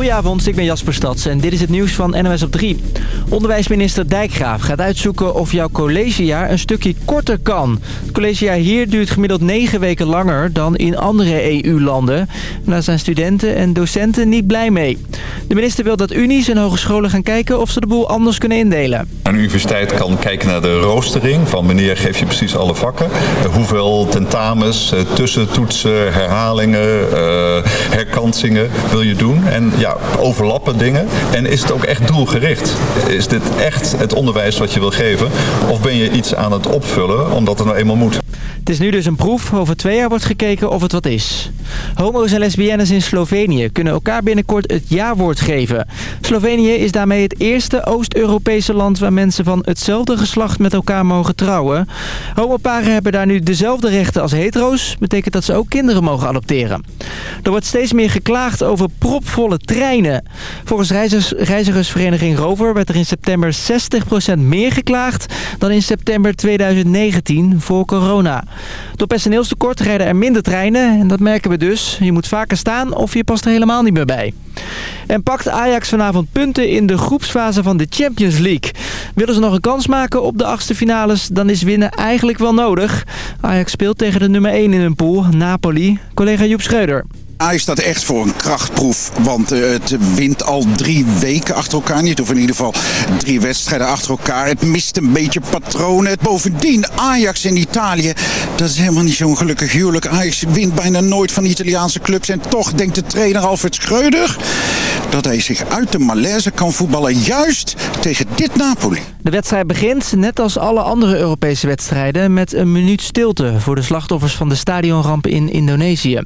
Goedenavond, ik ben Jasper Stads en dit is het nieuws van NOS op 3. Onderwijsminister Dijkgraaf gaat uitzoeken of jouw collegejaar een stukje korter kan. Het collegejaar hier duurt gemiddeld 9 weken langer dan in andere EU-landen. Daar zijn studenten en docenten niet blij mee. De minister wil dat unies en hogescholen gaan kijken of ze de boel anders kunnen indelen. Een universiteit kan kijken naar de roostering van wanneer geef je precies alle vakken. Hoeveel tentamens, eh, tussentoetsen, herhalingen, eh, herkansingen wil je doen. En ja, overlappen dingen. En is het ook echt doelgericht? Is dit echt het onderwijs wat je wil geven? Of ben je iets aan het opvullen omdat het nou eenmaal moet? Het is nu dus een proef. Over twee jaar wordt gekeken of het wat is. Homo's en lesbiennes in Slovenië kunnen elkaar binnenkort het ja-woord geven. Slovenië is daarmee het eerste Oost-Europese land waar mensen van hetzelfde geslacht met elkaar mogen trouwen. Homoparen hebben daar nu dezelfde rechten als hetero's. Betekent dat ze ook kinderen mogen adopteren. Er wordt steeds meer geklaagd over propvolle treinen. Volgens reizigers, reizigersvereniging Rover werd er in september 60% meer geklaagd dan in september 2019 voor corona. Door personeelstekort rijden er minder treinen en dat merken we dus. Je moet vaker staan of je past er helemaal niet meer bij. En pakt Ajax vanavond punten in de groepsfase van de Champions League. Willen ze nog een kans maken op de achtste finales, dan is winnen eigenlijk wel nodig. Ajax speelt tegen de nummer 1 in hun pool, Napoli. Collega Joep Schreuder. Ajax staat echt voor een krachtproef. Want uh, het wint al drie weken achter elkaar niet. Of in ieder geval drie wedstrijden achter elkaar. Het mist een beetje patronen. Bovendien, Ajax in Italië. Dat is helemaal niet zo'n gelukkig huwelijk. Ajax wint bijna nooit van Italiaanse clubs. En toch denkt de trainer Alfred Schreuder... dat hij zich uit de malaise kan voetballen. Juist tegen dit Napoli. De wedstrijd begint, net als alle andere Europese wedstrijden... met een minuut stilte voor de slachtoffers van de stadionramp in Indonesië.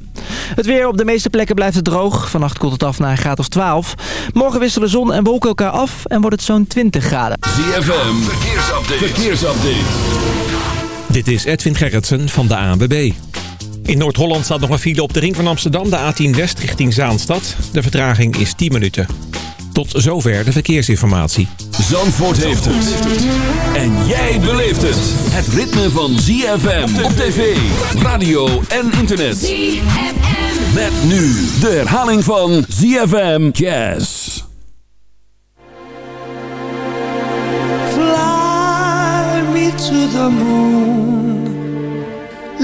Het weer op de meeste plekken blijft het droog. Vannacht koelt het af naar een graad of 12. Morgen wisselen zon en wolken elkaar af en wordt het zo'n 20 graden. ZFM, verkeersupdate. verkeersupdate. Dit is Edwin Gerritsen van de ANWB. In Noord-Holland staat nog een file op de ring van Amsterdam, de A10 West richting Zaanstad. De vertraging is 10 minuten. Tot zover de verkeersinformatie. Zandvoort heeft het. En jij beleeft het. Het ritme van ZFM op tv, radio en internet. ZFM. Met nu de herhaling van ZFM Jazz. Fly me to the moon.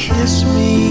kiss me.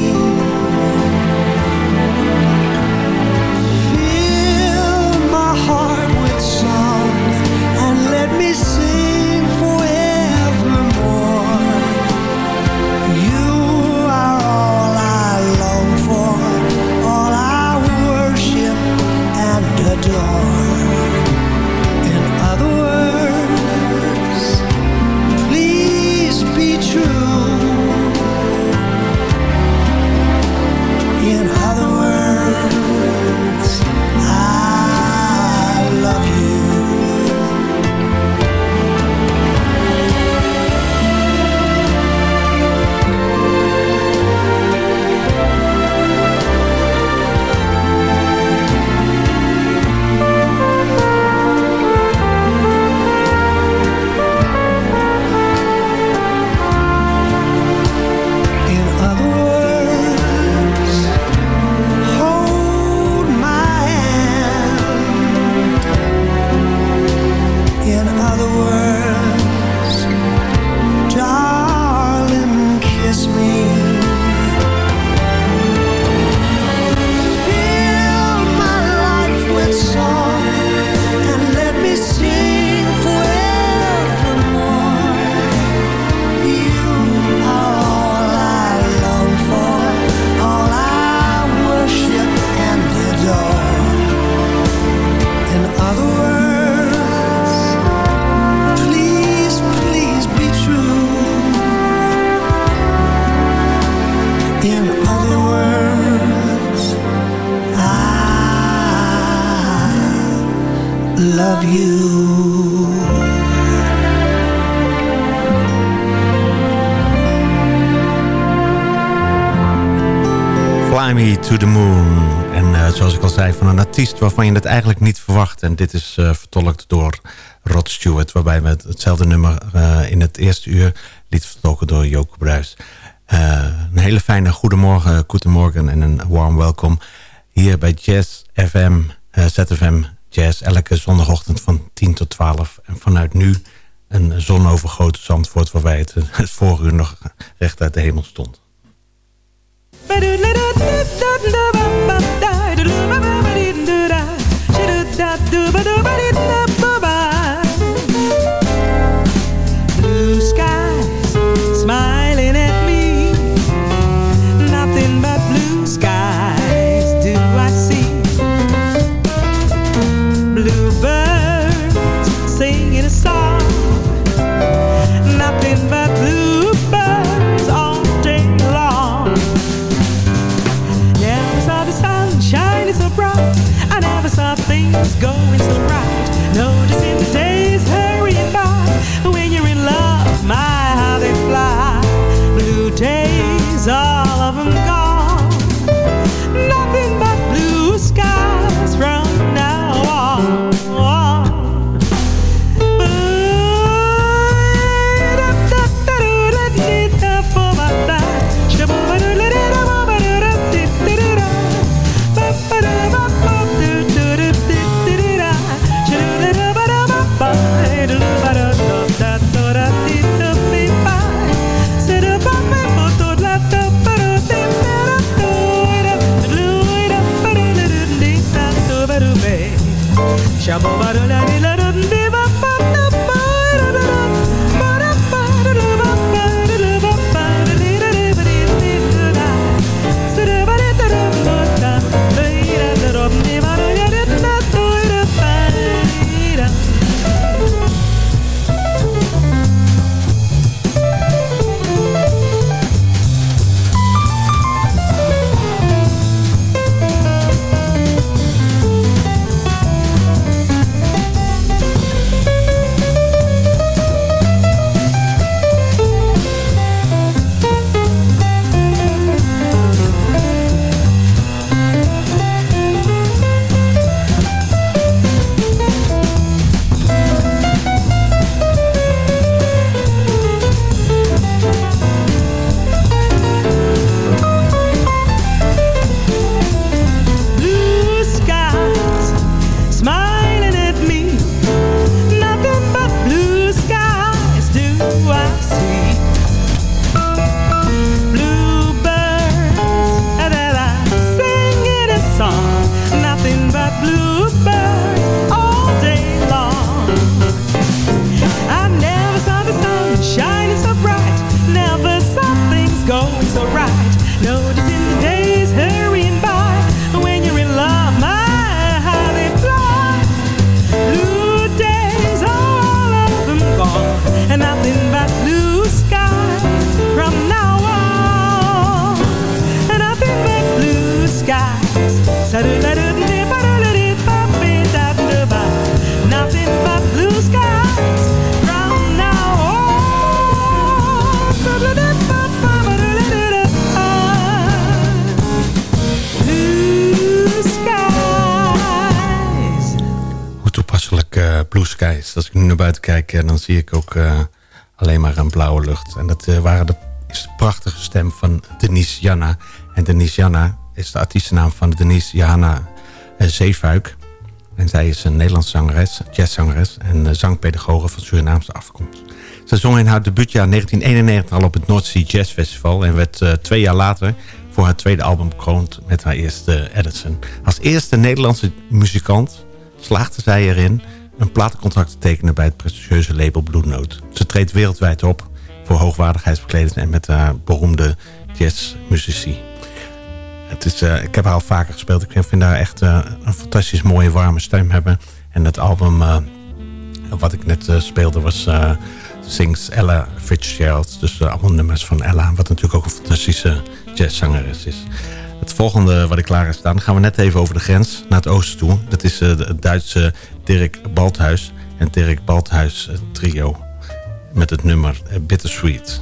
Waarvan je het eigenlijk niet verwacht. En dit is uh, vertolkt door Rod Stewart. Waarbij we hetzelfde nummer uh, in het eerste uur liet vertolken door Joke Bruis. een hele fijne goedemorgen, goedemorgen en een warm welkom. Hier bij Jazz FM, ZFM Jazz. Elke zondagochtend van 10 tot 12. En vanuit nu een zonovergoten Zandvoort... waarbij het, het vorige uur nog recht uit de hemel stond. Eh, dan zie ik ook eh, alleen maar een blauwe lucht. En dat eh, waren de, is de prachtige stem van Denise Janna. En Denise Janna is de artiestennaam van Denise Johanna uh, Zeefuik. En zij is een Nederlandse zangeres, jazzzangeres en zangpedagoge van Surinaamse afkomst. Ze zong in haar debuutjaar 1991 al op het North Sea Jazz Festival... en werd twee jaar later voor haar tweede album bekroond met haar eerste Edison. Als eerste Nederlandse muzikant slaagde zij erin een platencontract te tekenen bij het prestigieuze label Blue Note. Ze treedt wereldwijd op voor hoogwaardigheidsbekleding en met haar beroemde jazzmuzici. Het is, uh, ik heb haar al vaker gespeeld. Ik vind haar echt uh, een fantastisch mooie, warme stem hebben. En het album wat ik net speelde was Sings Ella Fitzgerald. Dus allemaal nummers van Ella. Wat natuurlijk ook een fantastische jazzzangeres is. Het volgende wat ik klaar heb staan, gaan we net even over de grens naar het oosten toe. Dat is eh, het Duitse Dirk Balthuis en Dirk Balthuis eh, trio met het nummer eh, Bittersweet.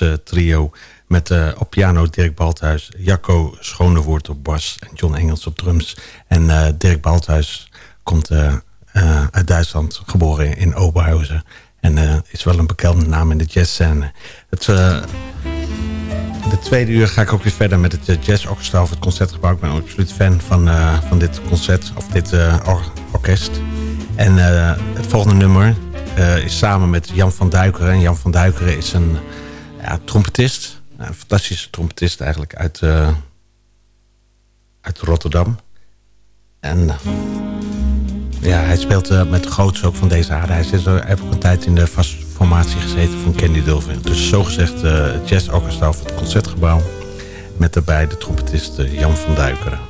Eh, trio. Met eh, op piano Dirk Balthuis, Jacco Schonewoord op bas en John Engels op drums. En eh, Dirk Balthuis komt uit Duitsland, geboren in Oberhausen. En is wel een bekende naam in de jazzscène. Het, de tweede uur ga ik ook weer verder met het Jazz Orchestra of het Concertgebouw. Ik ben absoluut fan van, van dit concert, of dit or- orkest. En het volgende nummer is samen met Jan van Duikeren. En Jan van Duikeren is een ja, trompetist. Een fantastische trompetist eigenlijk uit, eh, uit Rotterdam. En ja, hij speelt eh, met groots ook van deze aarde. Hij zit zo, ook een tijd in de vaste formatie gezeten van Candy Dulvin. Dus zogezegd uh, Jazz Orchestra of het Concertgebouw. Met daarbij de trompetist eh, Jan van Duikeren.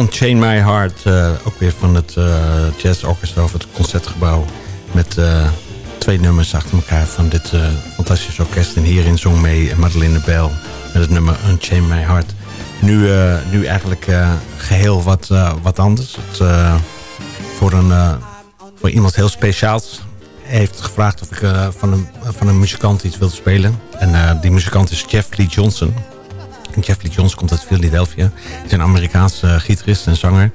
Unchain My Heart, eh, ook weer van het eh, Jazz Orchestra of het Concertgebouw. Met eh, twee nummers achter elkaar van dit fantastische orkest. En hierin zong mee Madeleine Bell met het nummer Unchain My Heart. Nu, nu eigenlijk eh, geheel wat, wat anders. Het, voor, een, voor iemand heel speciaals heeft gevraagd of ik van, een, van een muzikant iets wilde spelen. En die muzikant is Jeff Lee Johnson. En Jeff Lee Johnson komt uit Philadelphia. Hij is een Amerikaanse uh, gitarist en zanger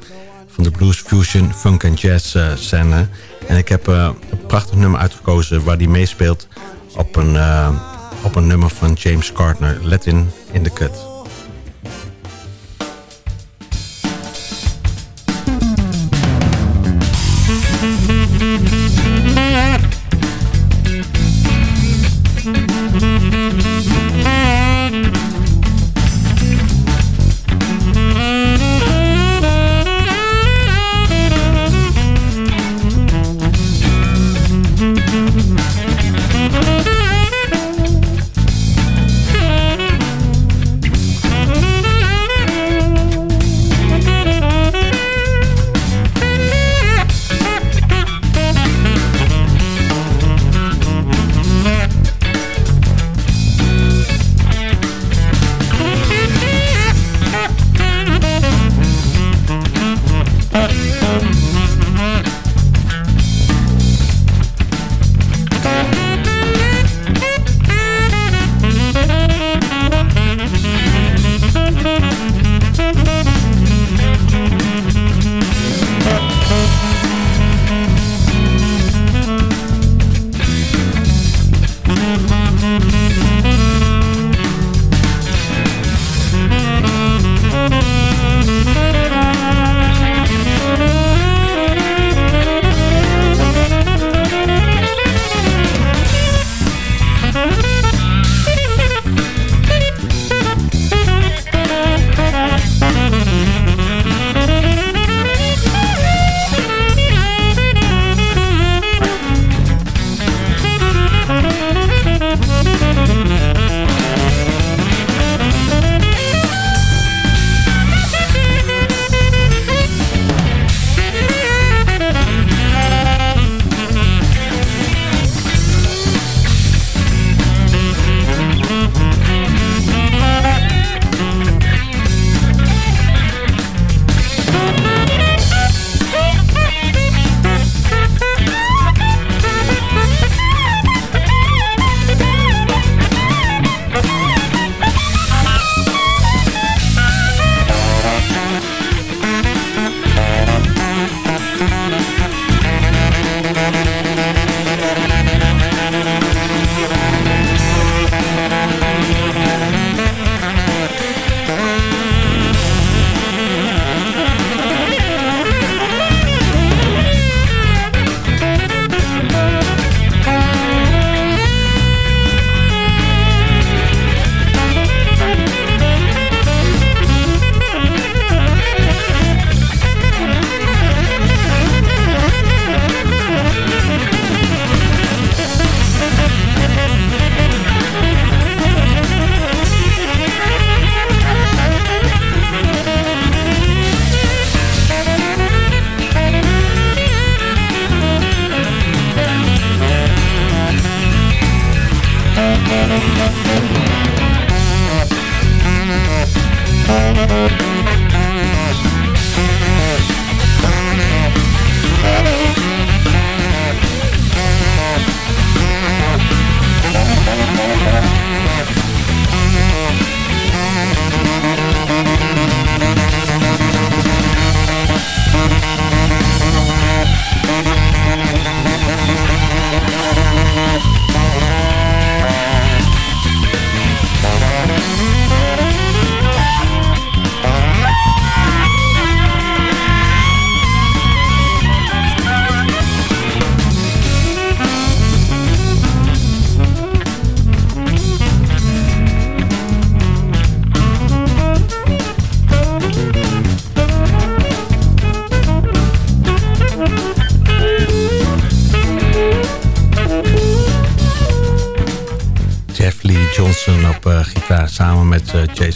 van de blues, fusion, funk en jazz uh, scène. En ik heb uh, een prachtig nummer uitgekozen waar hij meespeelt op een, op een nummer van James Gardner, Let In in the Cut.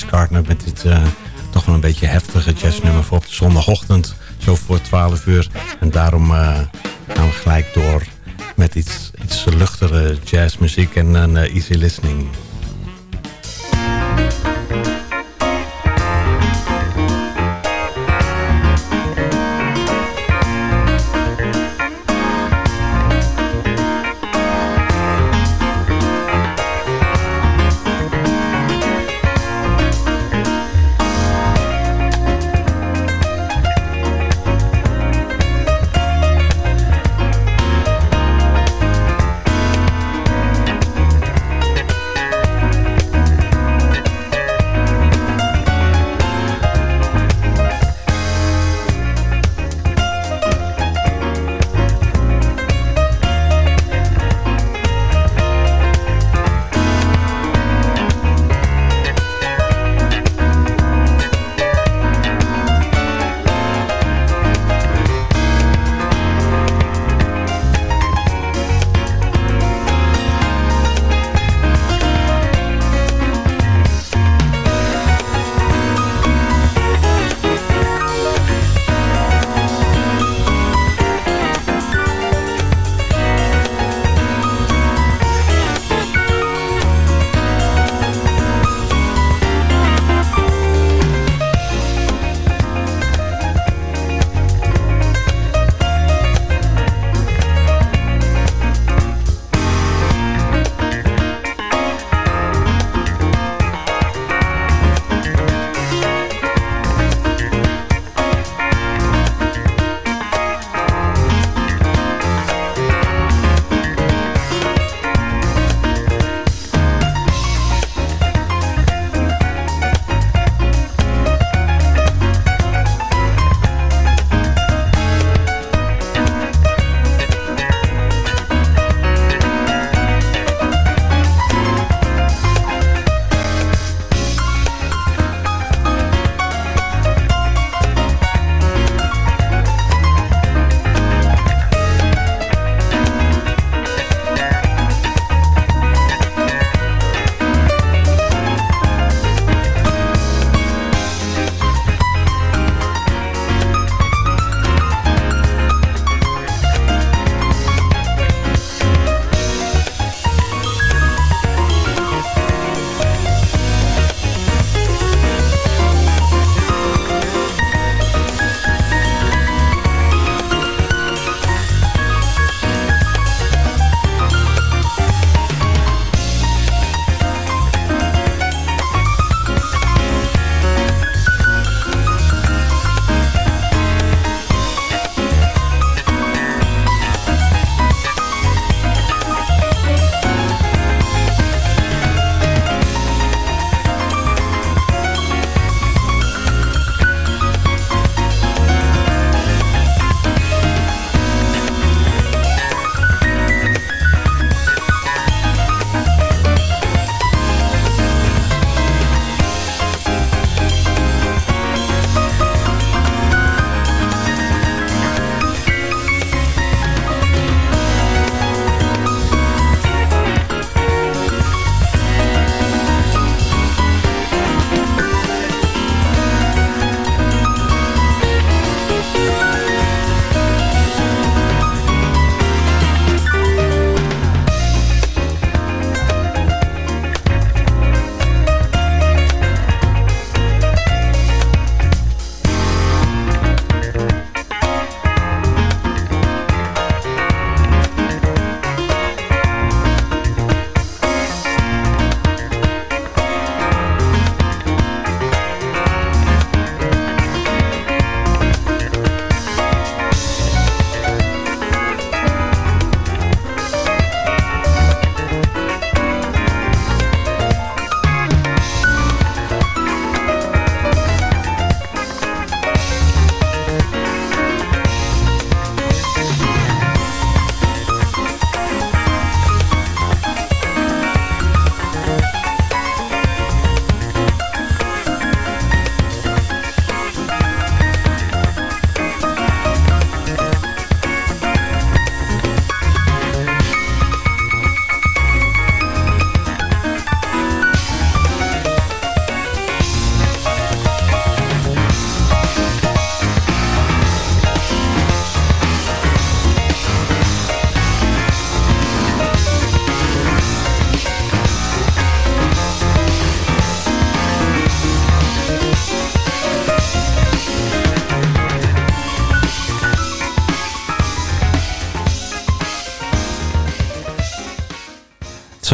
Gardner... met dit toch wel een beetje heftige jazznummer voor op de zondagochtend. Zo voor 12 uur. En daarom gaan we gelijk door met iets, iets luchtere jazzmuziek en een easy listening.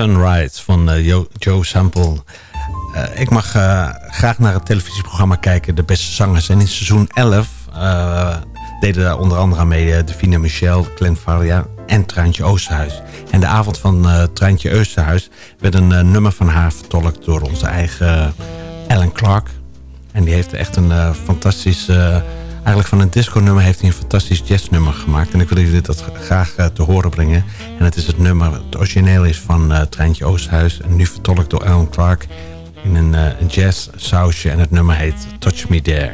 Sunrise van eh, Jo- Joe Sample. Eh, ik mag eh, graag naar het televisieprogramma kijken, De Beste Zangers. En in seizoen 11 eh, deden daar onder andere aan mee Davina Michel, Glenn Faria en Treintje Oosterhuis. En de avond van Treintje Oosterhuis werd een nummer van haar vertolkt door onze eigen Alan Clark. En die heeft echt een uh, fantastisch... eigenlijk van een disco-nummer heeft hij een fantastisch jazznummer gemaakt. En ik wil jullie dat graag te horen brengen. En het is het nummer, het origineel is van Treintje Oosterhuis. En nu vertolkt door Alan Clark in een, een jazz sausje. En het nummer heet Touch Me There.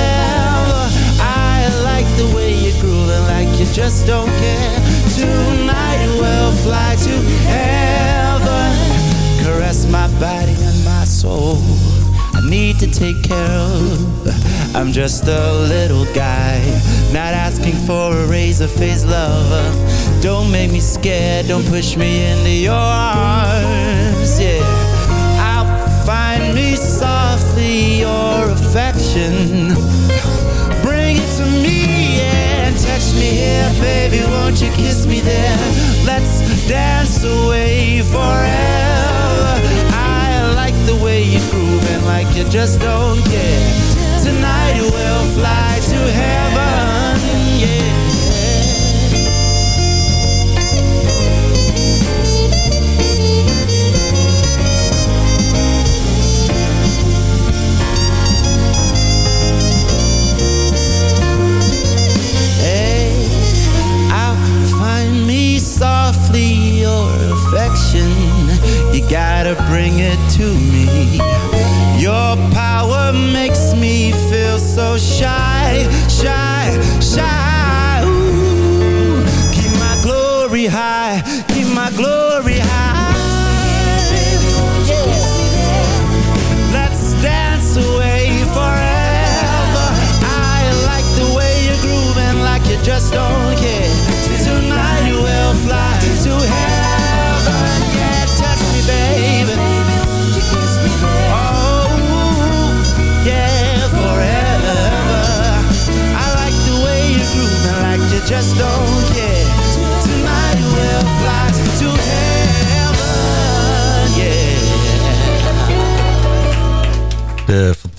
just don't care. Tonight we'll fly to heaven. Caress my body and my soul. I need to take care of. I'm just a little guy Not asking for a razor face lover Don't make me scared Don't push me into your arms Yeah. I'll find me softly your affection here, baby. Won't you kiss me there? Let's dance away forever. I like the way you're grooving like you just don't care. Tonight we'll fly to heaven, affection You gotta bring it to me. Your power makes me feel so Shy, shy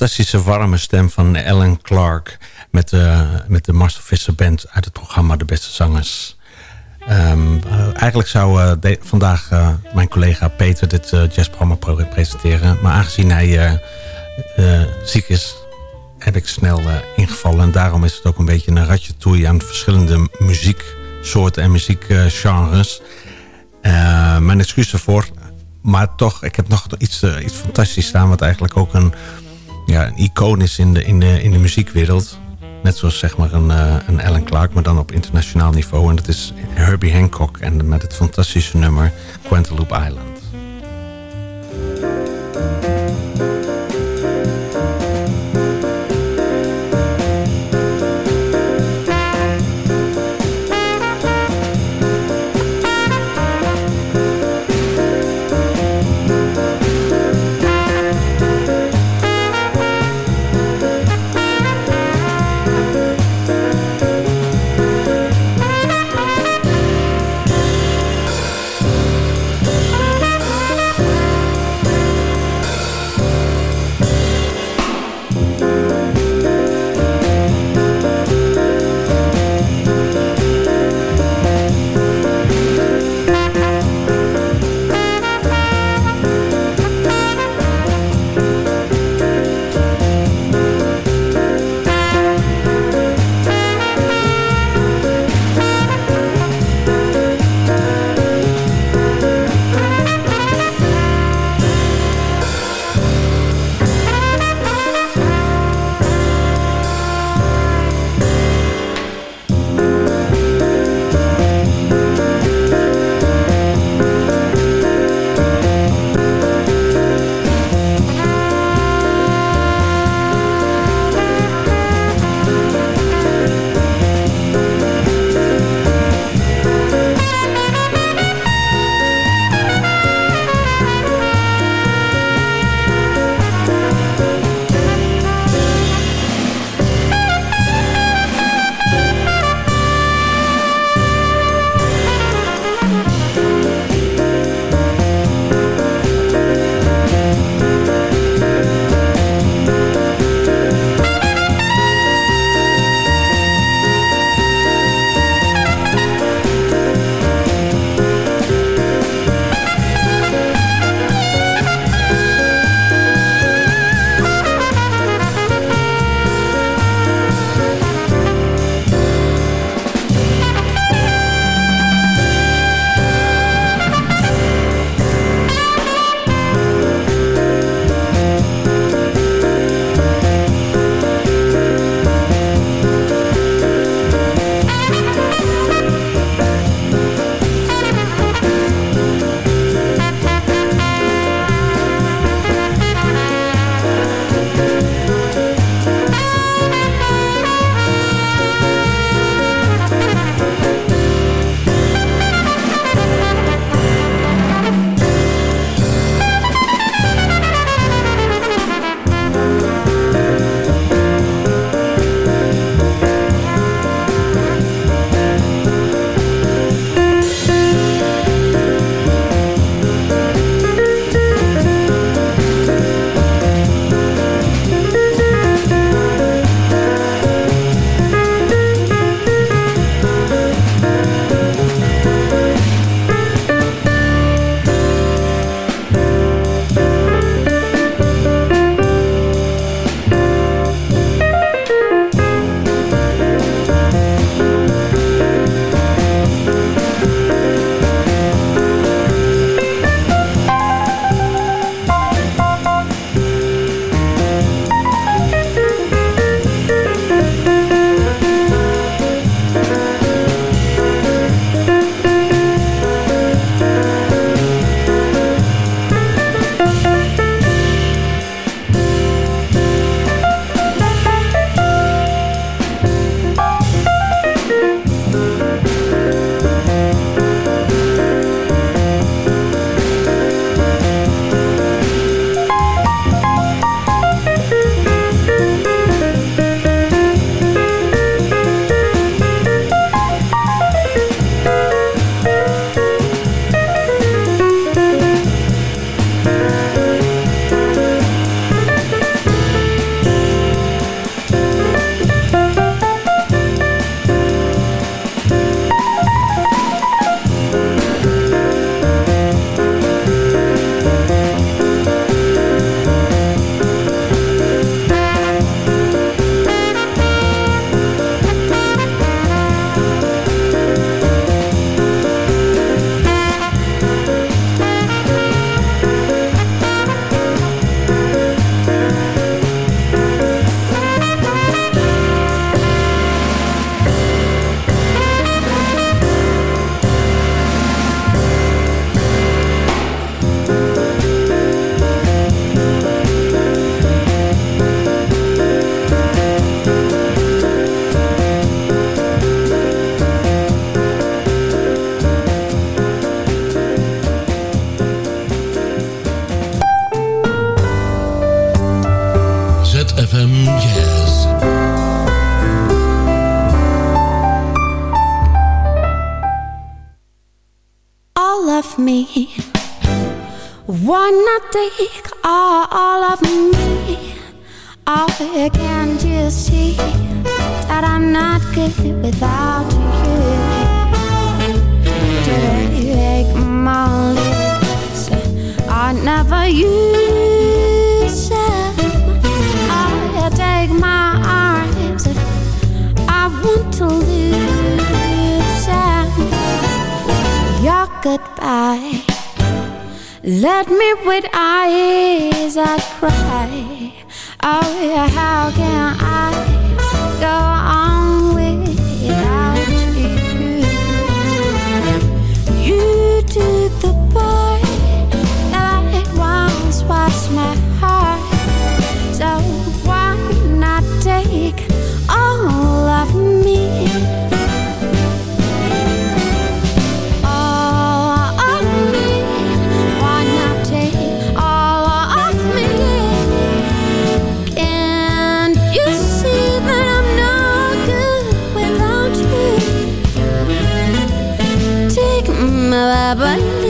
fantastische warme stem van Alan Clark met de, met de Marcel Visser Band uit het programma De Beste Zangers. Um, uh, eigenlijk zou de, vandaag mijn collega Peter dit jazzprogramma presenteren. Maar aangezien hij ziek is, heb ik snel ingevallen. En daarom is het ook een beetje een ratje toe aan verschillende muzieksoorten en muziekgenres. mijn excuus ervoor. Maar toch, ik heb nog iets, iets fantastisch staan... wat eigenlijk ook een, ja, een icoon is in de, in de, in de muziekwereld. Net zoals zeg maar een, uh, een Alan Clark, maar dan op internationaal niveau. En dat is Herbie Hancock en met het fantastische nummer Quantaloupe Island. nada bailar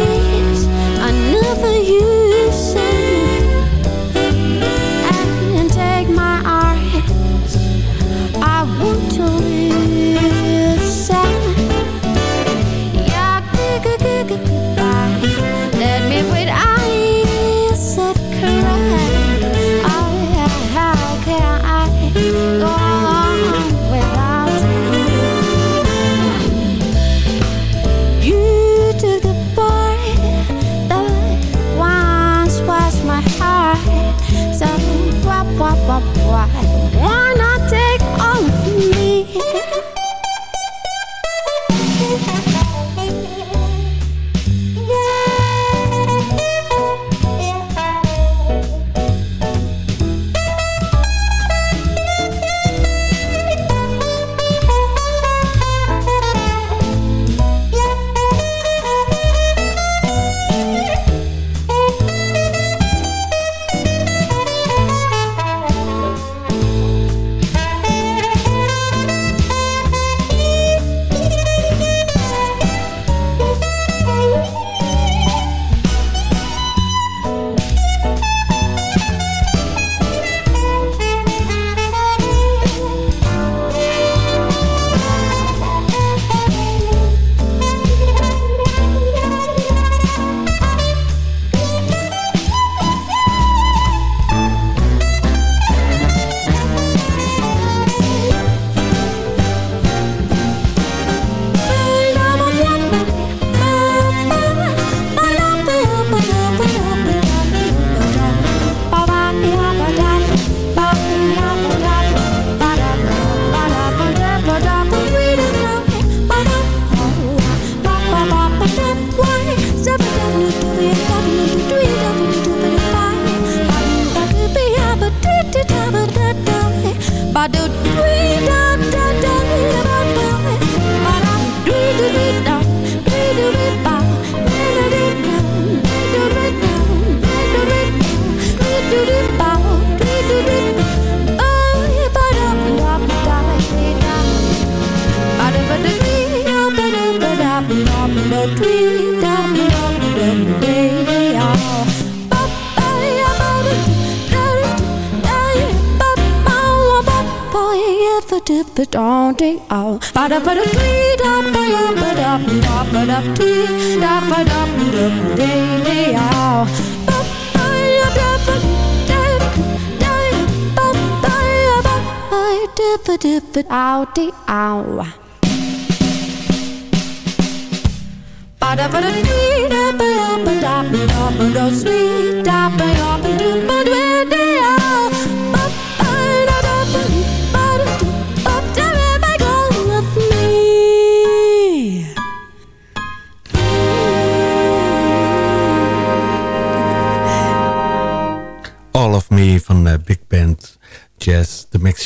out the hour.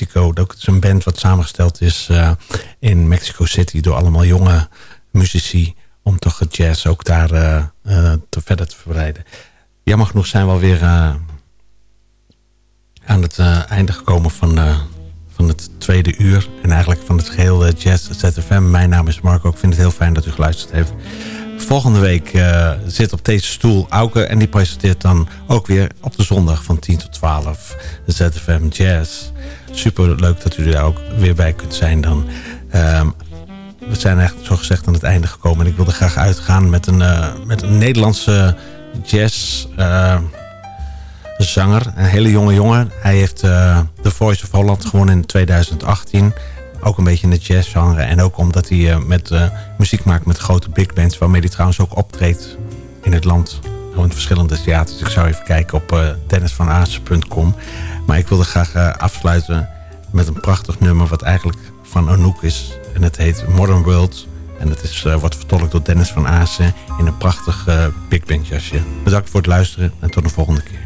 Mexico. Dat is een band wat samengesteld is eh, in Mexico City door allemaal jonge muzici. Om toch het jazz ook daar eh, eh, te verder te verbreiden. Jammer genoeg zijn we alweer aan het einde gekomen van van het tweede uur. En eigenlijk van het geheel Jazz ZFM. Mijn naam is Marco. Ik vind het heel fijn dat u geluisterd heeft volgende week uh, zit op deze stoel Auke. En die presenteert dan ook weer op de zondag van 10 tot 12 de ZFM Jazz. Super leuk dat u er ook weer bij kunt zijn dan. Um, we zijn echt zo gezegd aan het einde gekomen. En ik wilde graag uitgaan met een, uh, met een Nederlandse jazz uh, zanger. Een hele jonge jongen. Hij heeft The Voice of Holland gewonnen in 2018. Ook een beetje in de jazzgenre. En ook omdat hij uh, met, muziek maakt met grote big bands. Waarmee hij trouwens ook optreedt in het land. In verschillende theaters. Ik zou even kijken op dennisvanaassen.com. Maar ik wilde graag afsluiten met een prachtig nummer. Wat eigenlijk van Anouk is. En het heet Modern World. En het is, wordt vertolkt door Dennis van Aassen in een prachtig uh, big band jasje. Bedankt voor het luisteren en tot de volgende keer.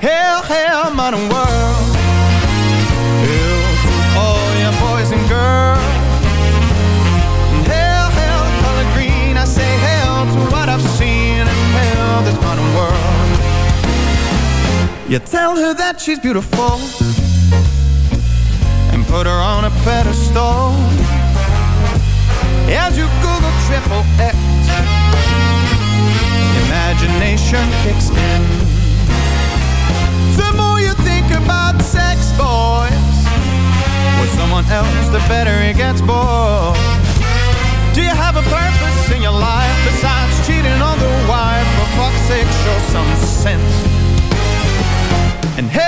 Hell, hell, modern world. Oh, Your boys and girls. And color green. I say to what I've seen, and modern world. You tell her that she's beautiful And put her on a pedestal better it gets, boys Do you have a purpose in your life Besides cheating on the wife? For fuck's sake, show some sense. And hail,